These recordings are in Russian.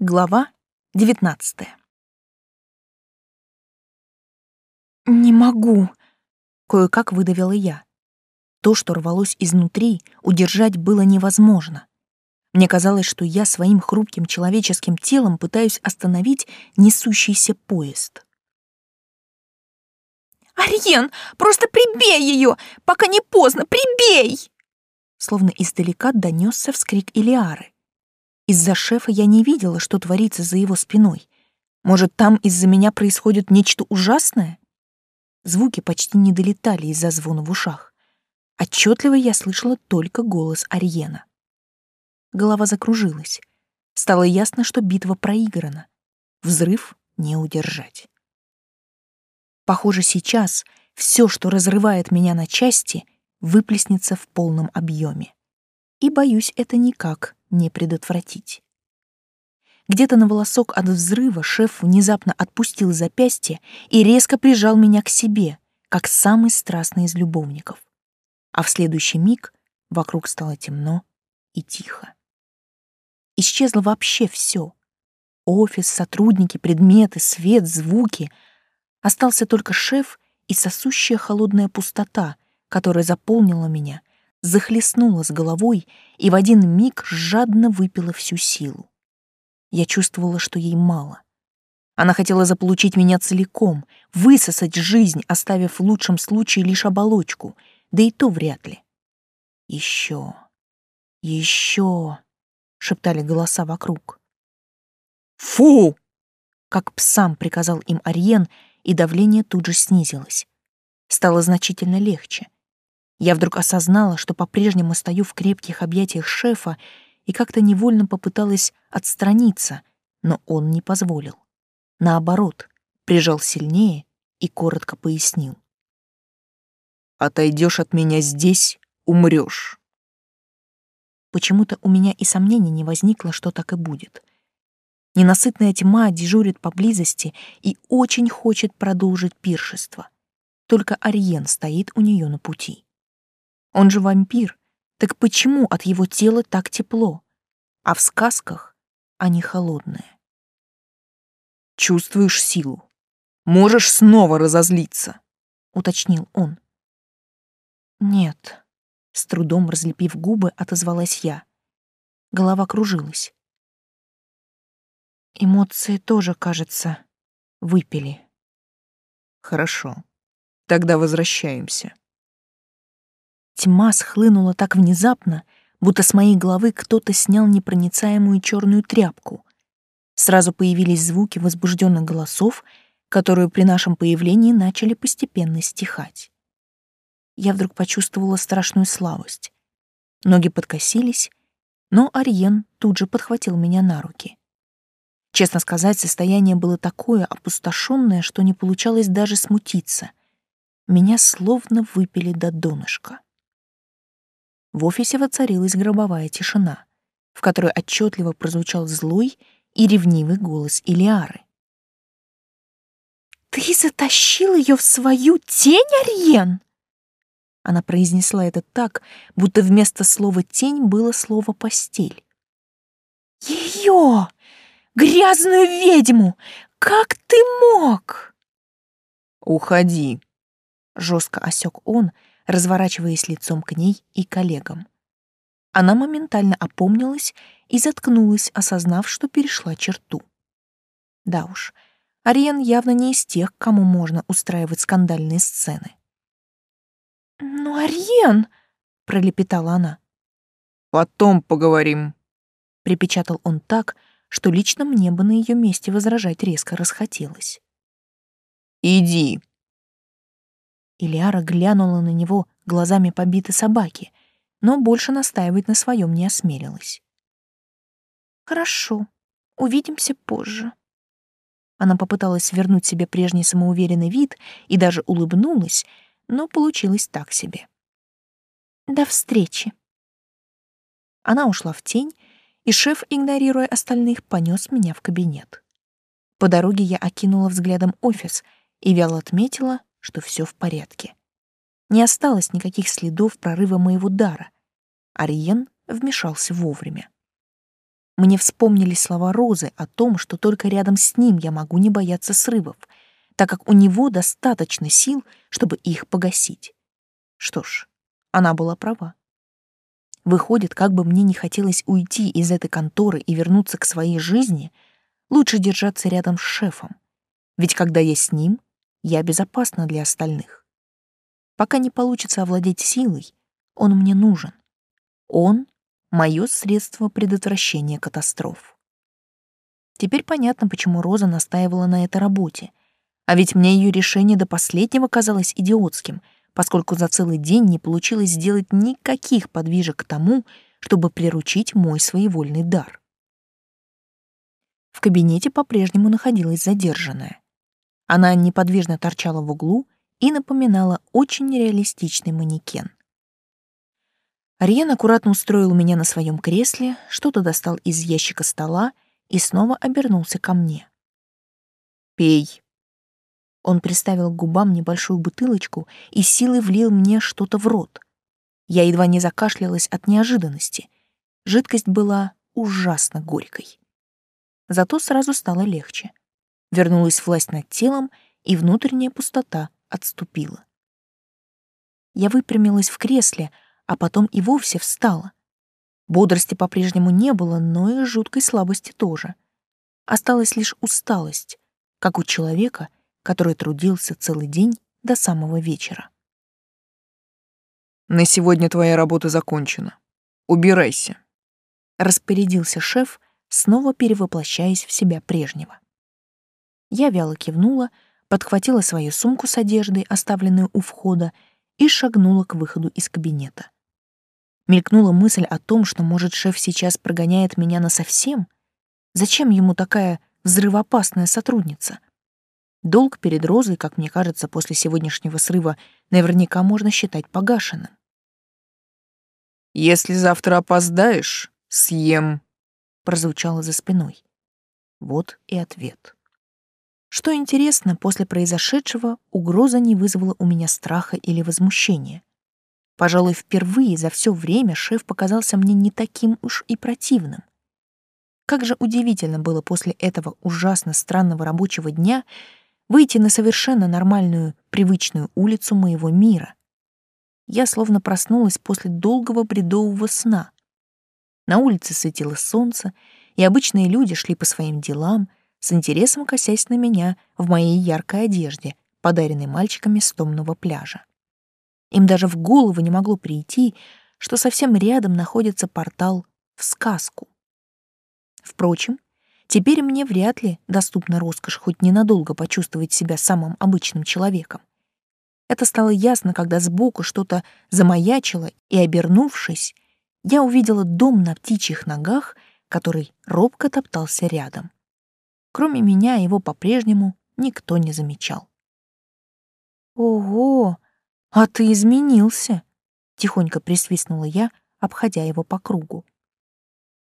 Глава девятнадцатая. «Не могу», — кое-как выдавила я. То, что рвалось изнутри, удержать было невозможно. Мне казалось, что я своим хрупким человеческим телом пытаюсь остановить несущийся поезд. «Ариен, просто прибей ее, пока не поздно, прибей!» Словно издалека донесся вскрик Илиары. Из-за шефа я не видела, что творится за его спиной. Может, там из-за меня происходит нечто ужасное? Звуки почти не долетали из-за звона в ушах. Отчетливо я слышала только голос Ариена. Голова закружилась. Стало ясно, что битва проиграна. Взрыв не удержать. Похоже, сейчас все, что разрывает меня на части, выплеснется в полном объеме. И боюсь, это никак не предотвратить. Где-то на волосок от взрыва шеф внезапно отпустил запястье и резко прижал меня к себе, как самый страстный из любовников. А в следующий миг вокруг стало темно и тихо. Исчезло вообще все: Офис, сотрудники, предметы, свет, звуки. Остался только шеф и сосущая холодная пустота, которая заполнила меня — захлестнула с головой и в один миг жадно выпила всю силу. Я чувствовала, что ей мало. Она хотела заполучить меня целиком, высосать жизнь, оставив в лучшем случае лишь оболочку, да и то вряд ли. Еще, еще, шептали голоса вокруг. Фу! Как псам приказал им Ариен, и давление тут же снизилось. Стало значительно легче. Я вдруг осознала, что по-прежнему стою в крепких объятиях шефа и как-то невольно попыталась отстраниться, но он не позволил. Наоборот, прижал сильнее и коротко пояснил. «Отойдешь от меня здесь — умрешь. Почему-то у меня и сомнений не возникло, что так и будет. Ненасытная тьма дежурит поблизости и очень хочет продолжить пиршество. Только Ариен стоит у нее на пути. Он же вампир. Так почему от его тела так тепло? А в сказках они холодные. Чувствуешь силу. Можешь снова разозлиться, уточнил он. Нет, с трудом разлепив губы, отозвалась я. Голова кружилась. Эмоции тоже, кажется, выпили. Хорошо. Тогда возвращаемся. Тьма схлынула так внезапно, будто с моей головы кто-то снял непроницаемую черную тряпку. Сразу появились звуки возбужденных голосов, которые при нашем появлении начали постепенно стихать. Я вдруг почувствовала страшную слабость. Ноги подкосились, но Ариен тут же подхватил меня на руки. Честно сказать, состояние было такое опустошенное, что не получалось даже смутиться. Меня словно выпили до донышка. В офисе воцарилась гробовая тишина, в которой отчетливо прозвучал злой и ревнивый голос Илиары. «Ты затащил ее в свою тень, Ариен?» Она произнесла это так, будто вместо слова «тень» было слово «постель». «Ее! Грязную ведьму! Как ты мог?» «Уходи!» — жестко осек он, разворачиваясь лицом к ней и коллегам. Она моментально опомнилась и заткнулась, осознав, что перешла черту. Да уж, Ариен явно не из тех, кому можно устраивать скандальные сцены. «Ну, Ариен!» — пролепетала она. «Потом поговорим», — припечатал он так, что лично мне бы на ее месте возражать резко расхотелось. «Иди», Ильяра глянула на него глазами побитой собаки, но больше настаивать на своем не осмелилась. «Хорошо, увидимся позже». Она попыталась вернуть себе прежний самоуверенный вид и даже улыбнулась, но получилось так себе. «До встречи». Она ушла в тень, и шеф, игнорируя остальных, понес меня в кабинет. По дороге я окинула взглядом офис и вяло отметила, что все в порядке. Не осталось никаких следов прорыва моего дара. Ариен вмешался вовремя. мне вспомнились слова Розы о том, что только рядом с ним я могу не бояться срывов, так как у него достаточно сил, чтобы их погасить. Что ж, она была права. Выходит, как бы мне не хотелось уйти из этой конторы и вернуться к своей жизни, лучше держаться рядом с шефом. Ведь когда я с ним, я безопасна для остальных. Пока не получится овладеть силой, он мне нужен. Он — мое средство предотвращения катастроф. Теперь понятно, почему Роза настаивала на этой работе. А ведь мне ее решение до последнего казалось идиотским — поскольку за целый день не получилось сделать никаких подвижек к тому, чтобы приручить мой своевольный дар. В кабинете по-прежнему находилась задержанная. Она неподвижно торчала в углу и напоминала очень реалистичный манекен. Ариен аккуратно устроил меня на своем кресле, что-то достал из ящика стола и снова обернулся ко мне. «Пей», он приставил к губам небольшую бутылочку и силой влил мне что-то в рот. Я едва не закашлялась от неожиданности. Жидкость была ужасно горькой. Зато сразу стало легче. Вернулась власть над телом, и внутренняя пустота отступила. Я выпрямилась в кресле, а потом и вовсе встала. Бодрости по-прежнему не было, но и жуткой слабости тоже. Осталась лишь усталость, как у человека — который трудился целый день до самого вечера. «На сегодня твоя работа закончена. Убирайся», — распорядился шеф, снова перевоплощаясь в себя прежнего. Я вяло кивнула, подхватила свою сумку с одеждой, оставленную у входа, и шагнула к выходу из кабинета. Мелькнула мысль о том, что, может, шеф сейчас прогоняет меня насовсем? Зачем ему такая взрывоопасная сотрудница? Долг перед Розой, как мне кажется, после сегодняшнего срыва наверняка можно считать погашенным. «Если завтра опоздаешь, съем», — прозвучало за спиной. Вот и ответ. Что интересно, после произошедшего угроза не вызвала у меня страха или возмущения. Пожалуй, впервые за все время шеф показался мне не таким уж и противным. Как же удивительно было после этого ужасно странного рабочего дня — выйти на совершенно нормальную, привычную улицу моего мира. Я словно проснулась после долгого бредового сна. На улице светило солнце, и обычные люди шли по своим делам, с интересом косясь на меня в моей яркой одежде, подаренной мальчиками с томного пляжа. Им даже в голову не могло прийти, что совсем рядом находится портал в сказку. Впрочем, Теперь мне вряд ли доступна роскошь хоть ненадолго почувствовать себя самым обычным человеком. Это стало ясно, когда сбоку что-то замаячило, и, обернувшись, я увидела дом на птичьих ногах, который робко топтался рядом. Кроме меня его по-прежнему никто не замечал. «Ого, а ты изменился!» — тихонько присвистнула я, обходя его по кругу.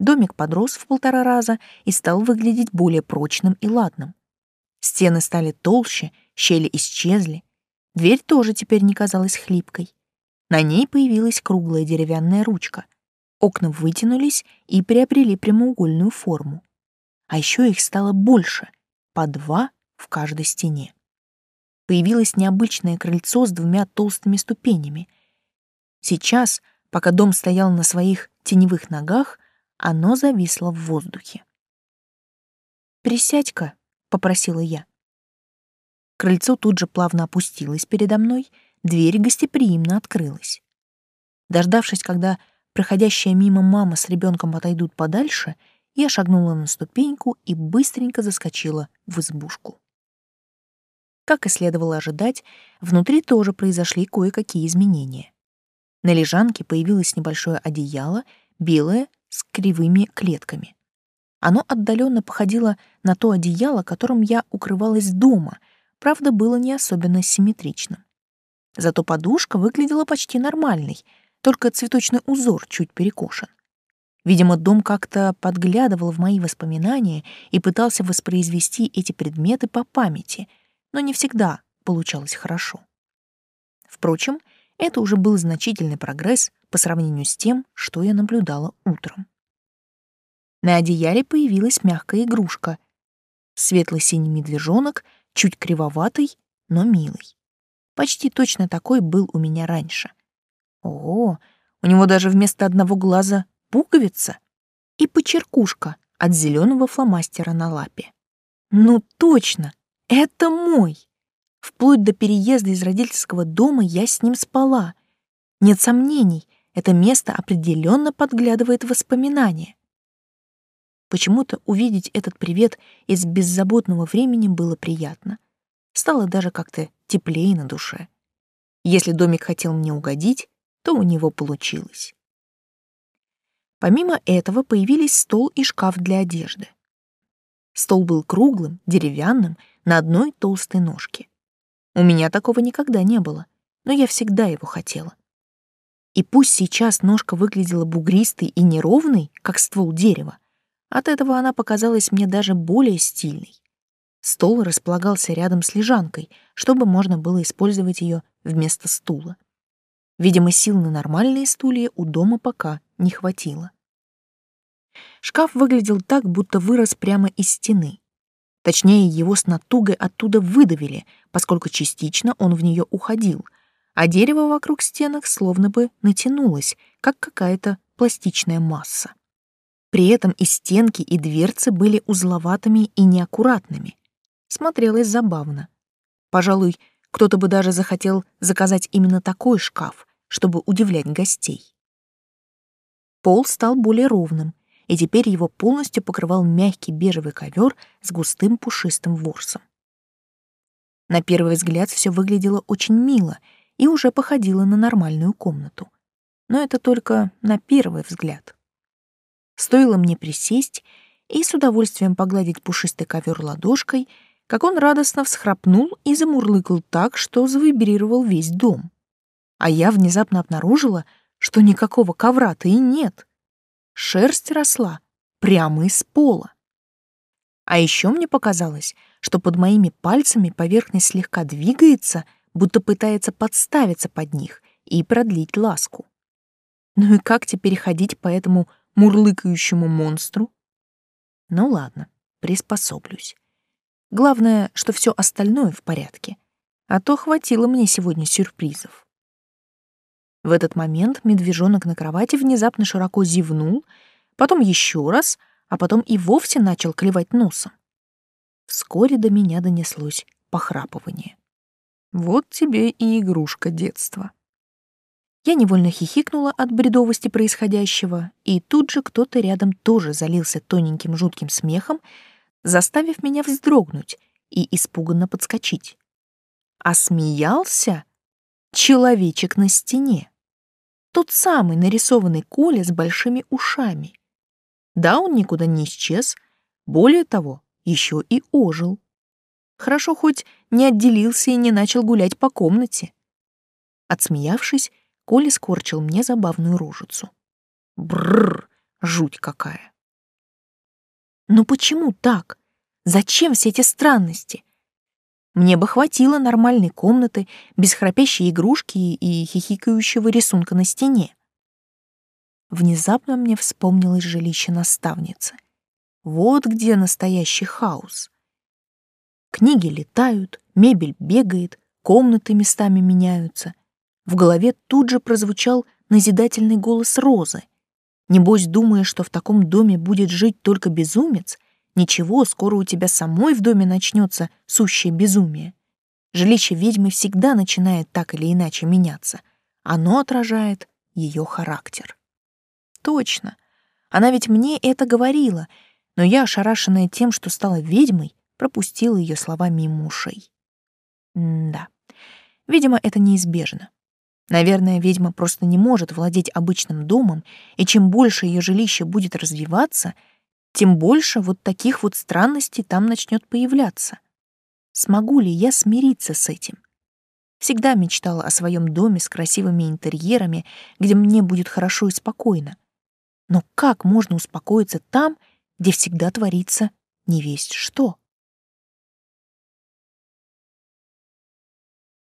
Домик подрос в полтора раза и стал выглядеть более прочным и ладным. Стены стали толще, щели исчезли. Дверь тоже теперь не казалась хлипкой. На ней появилась круглая деревянная ручка. Окна вытянулись и приобрели прямоугольную форму. А еще их стало больше, по два в каждой стене. Появилось необычное крыльцо с двумя толстыми ступенями. Сейчас, пока дом стоял на своих теневых ногах, оно зависло в воздухе. «Присядь-ка», — попросила я. Крыльцо тут же плавно опустилось передо мной, дверь гостеприимно открылась. Дождавшись, когда проходящая мимо мама с ребенком отойдут подальше, я шагнула на ступеньку и быстренько заскочила в избушку. Как и следовало ожидать, внутри тоже произошли кое-какие изменения. На лежанке появилось небольшое одеяло, белое с кривыми клетками. Оно отдаленно походило на то одеяло, которым я укрывалась дома, правда, было не особенно симметричным. Зато подушка выглядела почти нормальной, только цветочный узор чуть перекошен. Видимо, дом как-то подглядывал в мои воспоминания и пытался воспроизвести эти предметы по памяти, но не всегда получалось хорошо. Впрочем, это уже был значительный прогресс по сравнению с тем, что я наблюдала утром. На одеяле появилась мягкая игрушка. Светло-синий медвежонок, чуть кривоватый, но милый. Почти точно такой был у меня раньше. Ого, у него даже вместо одного глаза пуговица и почеркушка от зеленого фломастера на лапе. Ну точно, это мой. Вплоть до переезда из родительского дома я с ним спала. Нет сомнений, это место определенно подглядывает воспоминания. Почему-то увидеть этот привет из беззаботного времени было приятно. Стало даже как-то теплее на душе. Если домик хотел мне угодить, то у него получилось. Помимо этого появились стол и шкаф для одежды. Стол был круглым, деревянным, на одной толстой ножке. У меня такого никогда не было, но я всегда его хотела. И пусть сейчас ножка выглядела бугристой и неровной, как ствол дерева, от этого она показалась мне даже более стильной. Стол располагался рядом с лежанкой, чтобы можно было использовать ее вместо стула. Видимо, сил на нормальные стулья у дома пока не хватило. Шкаф выглядел так, будто вырос прямо из стены. Точнее, его с натугой оттуда выдавили, поскольку частично он в нее уходил, а дерево вокруг стенок словно бы натянулось, как какая-то пластичная масса. При этом и стенки, и дверцы были узловатыми и неаккуратными. Смотрелось забавно. Пожалуй, кто-то бы даже захотел заказать именно такой шкаф, чтобы удивлять гостей. Пол стал более ровным, и теперь его полностью покрывал мягкий бежевый ковер с густым пушистым ворсом. На первый взгляд все выглядело очень мило и уже походило на нормальную комнату. Но это только на первый взгляд. Стоило мне присесть и с удовольствием погладить пушистый ковер ладошкой, как он радостно всхрапнул и замурлыкал так, что завибрировал весь дом. А я внезапно обнаружила, что никакого ковра-то и нет — шерсть росла прямо из пола. А еще мне показалось, что под моими пальцами поверхность слегка двигается, будто пытается подставиться под них и продлить ласку. Ну и как теперь ходить по этому мурлыкающему монстру? Ну ладно, приспособлюсь. Главное, что все остальное в порядке, а то хватило мне сегодня сюрпризов. В этот момент медвежонок на кровати внезапно широко зевнул, потом еще раз, а потом и вовсе начал клевать носом. Вскоре до меня донеслось похрапывание. Вот тебе и игрушка детства. Я невольно хихикнула от бредовости происходящего, и тут же кто-то рядом тоже залился тоненьким жутким смехом, заставив меня вздрогнуть и испуганно подскочить. А смеялся человечек на стене. Тот самый нарисованный Коля с большими ушами. Да, он никуда не исчез, более того, еще и ожил. Хорошо хоть не отделился и не начал гулять по комнате. Отсмеявшись, Коля скорчил мне забавную рожицу. Бррр, жуть какая. Но почему так? Зачем все эти странности? Мне бы хватило нормальной комнаты, без храпящей игрушки и хихикающего рисунка на стене. Внезапно мне вспомнилось жилище наставницы. Вот где настоящий хаос. Книги летают, мебель бегает, комнаты местами меняются. В голове тут же прозвучал назидательный голос Розы. Небось, думая, что в таком доме будет жить только безумец, Ничего, скоро у тебя самой в доме начнется сущее безумие. Жилище ведьмы всегда начинает так или иначе меняться. Оно отражает ее характер. Точно. Она ведь мне это говорила, но я, ошарашенная тем, что стала ведьмой, пропустила ее слова мимо ушей. М да, видимо, это неизбежно. Наверное, ведьма просто не может владеть обычным домом, и чем больше ее жилище будет развиваться — тем больше вот таких вот странностей там начнет появляться. Смогу ли я смириться с этим? Всегда мечтала о своем доме с красивыми интерьерами, где мне будет хорошо и спокойно. Но как можно успокоиться там, где всегда творится не весть что?